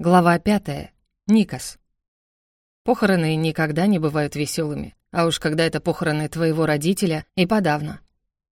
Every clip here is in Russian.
Глава пятая. Никас. Похороны никогда не бывают веселыми, а уж когда это похороны твоего родителя, и подавно.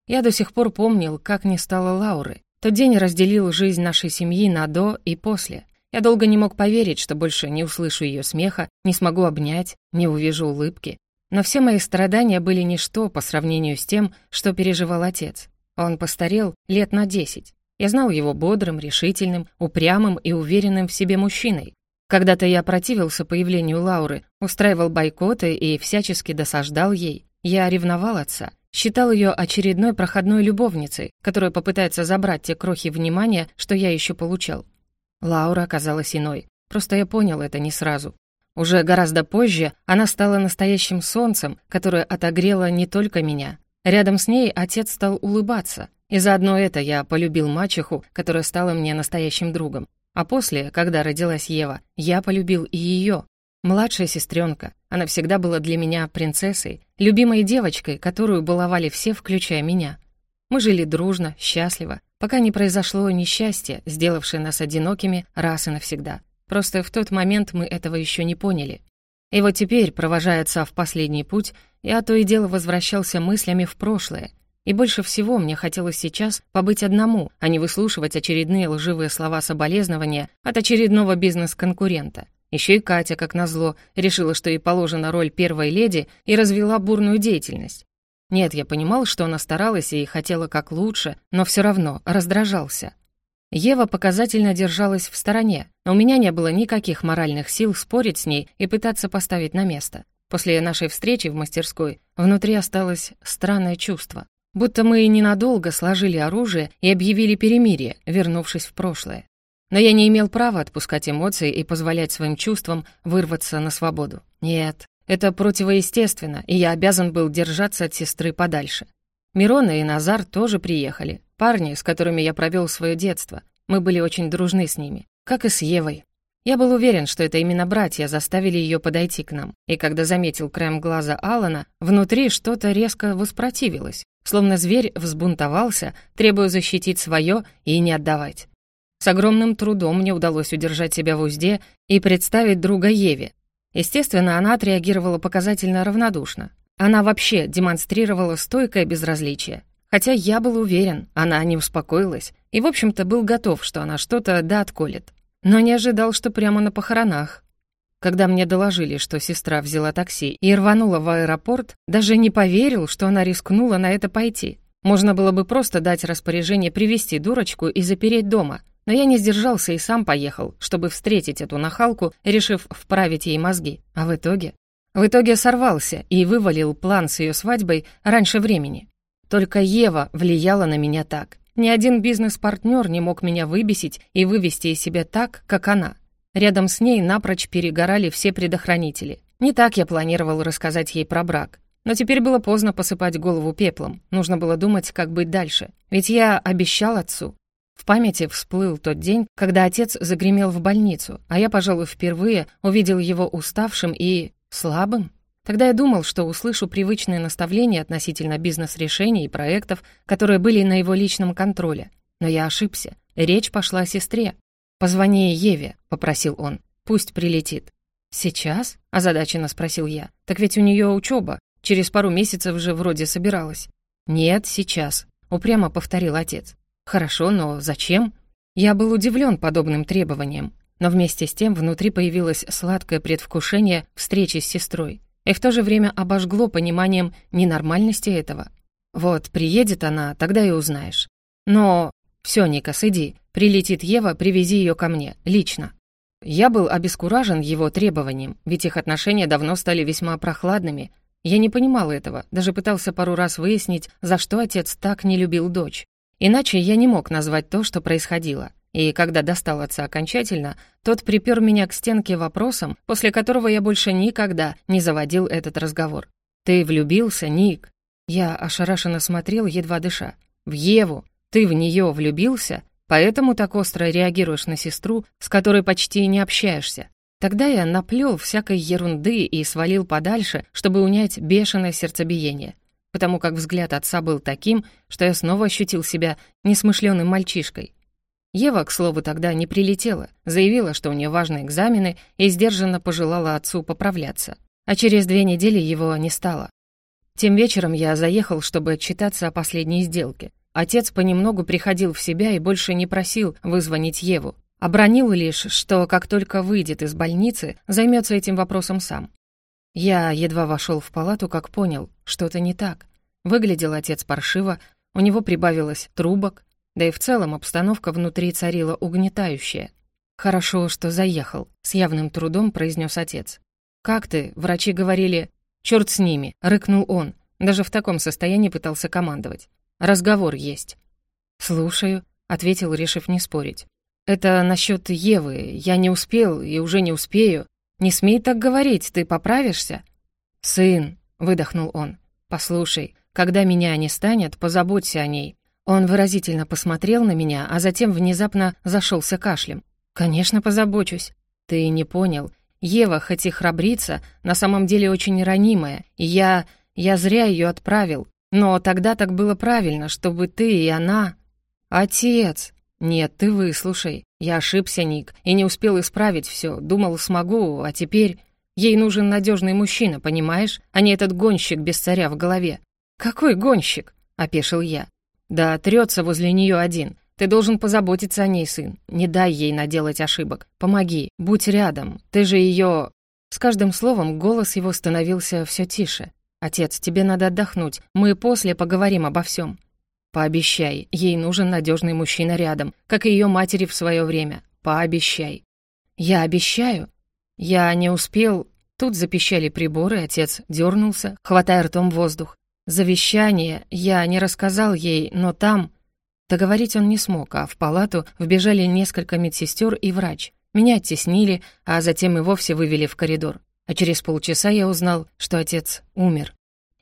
Я до сих пор помнил, как не стало Лауры. Тот день разделил жизнь нашей семьи на «до» и «после». Я долго не мог поверить, что больше не услышу ее смеха, не смогу обнять, не увижу улыбки. Но все мои страдания были ничто по сравнению с тем, что переживал отец. Он постарел лет на десять. Я знал его бодрым, решительным, упрямым и уверенным в себе мужчиной. Когда-то я противился появлению Лауры, устраивал бойкоты и всячески досаждал ей. Я ревновал отца, считал ее очередной проходной любовницей, которая попытается забрать те крохи внимания, что я еще получал. Лаура оказалась иной. Просто я понял это не сразу. Уже гораздо позже она стала настоящим солнцем, которое отогрело не только меня. Рядом с ней отец стал улыбаться, и заодно это я полюбил мачеху, которая стала мне настоящим другом. А после, когда родилась Ева, я полюбил и ее. Младшая сестренка. Она всегда была для меня принцессой, любимой девочкой, которую баловали все, включая меня. Мы жили дружно, счастливо, пока не произошло несчастье, сделавшее нас одинокими раз и навсегда. Просто в тот момент мы этого еще не поняли. И вот теперь, провожая отца в последний путь, я то и дело возвращался мыслями в прошлое, и больше всего мне хотелось сейчас побыть одному, а не выслушивать очередные лживые слова соболезнования от очередного бизнес-конкурента. Еще и Катя, как назло, решила, что ей положена роль первой леди и развела бурную деятельность. Нет, я понимал, что она старалась и хотела как лучше, но все равно раздражался. Ева показательно держалась в стороне, но у меня не было никаких моральных сил спорить с ней и пытаться поставить на место. После нашей встречи в мастерской внутри осталось странное чувство. Будто мы ненадолго сложили оружие и объявили перемирие, вернувшись в прошлое. Но я не имел права отпускать эмоции и позволять своим чувствам вырваться на свободу. Нет, это противоестественно, и я обязан был держаться от сестры подальше. Мирона и Назар тоже приехали. Парни, с которыми я провел свое детство. Мы были очень дружны с ними. Как и с Евой. Я был уверен, что это именно братья заставили ее подойти к нам. И когда заметил краем глаза Алана, внутри что-то резко воспротивилось. Словно зверь взбунтовался, требуя защитить свое и не отдавать. С огромным трудом мне удалось удержать себя в узде и представить друга Еве. Естественно, она отреагировала показательно равнодушно. Она вообще демонстрировала стойкое безразличие. Хотя я был уверен, она не успокоилась и, в общем-то, был готов, что она что-то да отколет. Но не ожидал, что прямо на похоронах. Когда мне доложили, что сестра взяла такси и рванула в аэропорт, даже не поверил, что она рискнула на это пойти. Можно было бы просто дать распоряжение привести дурочку и запереть дома, но я не сдержался и сам поехал, чтобы встретить эту нахалку, решив вправить ей мозги. А в итоге? В итоге сорвался и вывалил план с ее свадьбой раньше времени. Только Ева влияла на меня так. Ни один бизнес-партнер не мог меня выбесить и вывести из себя так, как она. Рядом с ней напрочь перегорали все предохранители. Не так я планировал рассказать ей про брак. Но теперь было поздно посыпать голову пеплом. Нужно было думать, как быть дальше. Ведь я обещал отцу. В памяти всплыл тот день, когда отец загремел в больницу, а я, пожалуй, впервые увидел его уставшим и... слабым. Тогда я думал, что услышу привычные наставления относительно бизнес-решений и проектов, которые были на его личном контроле. Но я ошибся. Речь пошла о сестре. «Позвони Еве», — попросил он. «Пусть прилетит». «Сейчас?» — озадаченно спросил я. «Так ведь у нее учеба. Через пару месяцев же вроде собиралась». «Нет, сейчас», — упрямо повторил отец. «Хорошо, но зачем?» Я был удивлен подобным требованием, но вместе с тем внутри появилось сладкое предвкушение встречи с сестрой и в то же время обожгло пониманием ненормальности этого. Вот, приедет она, тогда и узнаешь. Но... Все, Никас, иди, Прилетит Ева, привези ее ко мне, лично. Я был обескуражен его требованием, ведь их отношения давно стали весьма прохладными. Я не понимал этого, даже пытался пару раз выяснить, за что отец так не любил дочь. Иначе я не мог назвать то, что происходило. И когда достал отца окончательно, тот припер меня к стенке вопросом, после которого я больше никогда не заводил этот разговор. «Ты влюбился, Ник?» Я ошарашенно смотрел, едва дыша. «В Еву? Ты в нее влюбился?» Поэтому так остро реагируешь на сестру, с которой почти не общаешься. Тогда я наплел всякой ерунды и свалил подальше, чтобы унять бешеное сердцебиение, потому как взгляд отца был таким, что я снова ощутил себя несмышленым мальчишкой. Ева, к слову, тогда не прилетела, заявила, что у нее важные экзамены и сдержанно пожелала отцу поправляться. А через две недели его не стало. Тем вечером я заехал, чтобы отчитаться о последней сделке. Отец понемногу приходил в себя и больше не просил вызвонить Еву. Обронил лишь, что как только выйдет из больницы, займется этим вопросом сам. Я едва вошел в палату, как понял, что-то не так. Выглядел отец паршиво, у него прибавилось трубок, да и в целом обстановка внутри царила угнетающая. «Хорошо, что заехал», — с явным трудом произнес отец. «Как ты?» — врачи говорили. «Чёрт с ними!» — рыкнул он. Даже в таком состоянии пытался командовать. «Разговор есть». «Слушаю», — ответил, решив не спорить. «Это насчет Евы. Я не успел и уже не успею. Не смей так говорить, ты поправишься?» «Сын», — выдохнул он, — «послушай, когда меня не станет, позаботься о ней. Он выразительно посмотрел на меня, а затем внезапно зашелся кашлем. «Конечно, позабочусь. Ты не понял. Ева, хоть и храбрица, на самом деле очень ранимая, я... я зря ее отправил. Но тогда так было правильно, чтобы ты и она...» «Отец!» «Нет, ты выслушай. Я ошибся, Ник, и не успел исправить все. Думал, смогу, а теперь... Ей нужен надежный мужчина, понимаешь, а не этот гонщик без царя в голове». «Какой гонщик?» — опешил я. Да, трется возле нее один. Ты должен позаботиться о ней, сын. Не дай ей наделать ошибок. Помоги, будь рядом. Ты же ее. С каждым словом голос его становился все тише. «Отец, тебе надо отдохнуть. Мы после поговорим обо всем. Пообещай, ей нужен надежный мужчина рядом, как и ее матери в свое время. Пообещай». «Я обещаю». «Я не успел...» Тут запищали приборы, отец дернулся, хватая ртом воздух. Завещание я не рассказал ей, но там... Договорить он не смог, а в палату вбежали несколько медсестер и врач. Меня оттеснили, а затем и вовсе вывели в коридор. А через полчаса я узнал, что отец умер.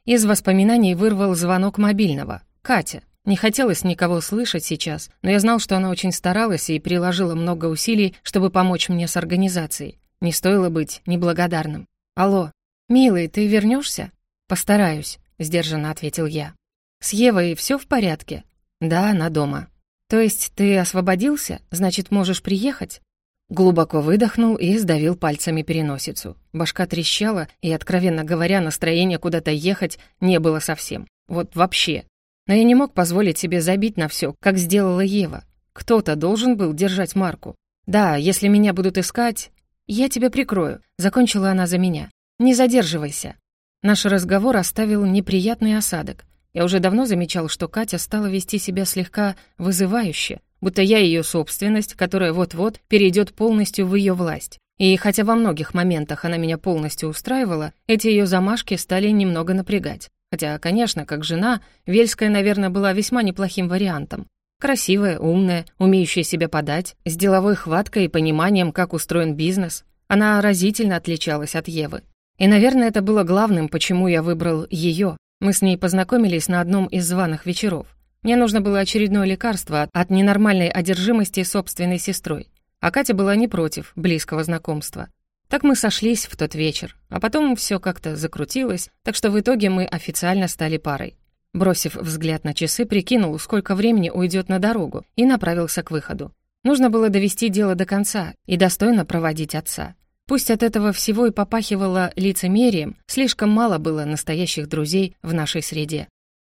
Из воспоминаний вырвал звонок мобильного. Катя. Не хотелось никого слышать сейчас, но я знал, что она очень старалась и приложила много усилий, чтобы помочь мне с организацией. Не стоило быть неблагодарным. «Алло, милый, ты вернешься? «Постараюсь». — сдержанно ответил я. «С Евой все в порядке?» «Да, она дома». «То есть ты освободился? Значит, можешь приехать?» Глубоко выдохнул и сдавил пальцами переносицу. Башка трещала, и, откровенно говоря, настроения куда-то ехать не было совсем. Вот вообще. Но я не мог позволить себе забить на все, как сделала Ева. Кто-то должен был держать марку. Да, если меня будут искать... Я тебя прикрою, закончила она за меня. Не задерживайся. Наш разговор оставил неприятный осадок. Я уже давно замечал, что Катя стала вести себя слегка вызывающе, будто я ее собственность, которая вот-вот перейдет полностью в ее власть. И хотя во многих моментах она меня полностью устраивала, эти ее замашки стали немного напрягать. Хотя, конечно, как жена, Вельская, наверное, была весьма неплохим вариантом. Красивая, умная, умеющая себя подать, с деловой хваткой и пониманием, как устроен бизнес. Она разительно отличалась от Евы. И, наверное, это было главным, почему я выбрал ее. Мы с ней познакомились на одном из званых вечеров. Мне нужно было очередное лекарство от ненормальной одержимости собственной сестрой. А Катя была не против близкого знакомства. Так мы сошлись в тот вечер, а потом все как-то закрутилось, так что в итоге мы официально стали парой. Бросив взгляд на часы, прикинул, сколько времени уйдет на дорогу, и направился к выходу. Нужно было довести дело до конца и достойно проводить отца. Пусть от этого всего и попахивало лицемерием, слишком мало было настоящих друзей в нашей среде.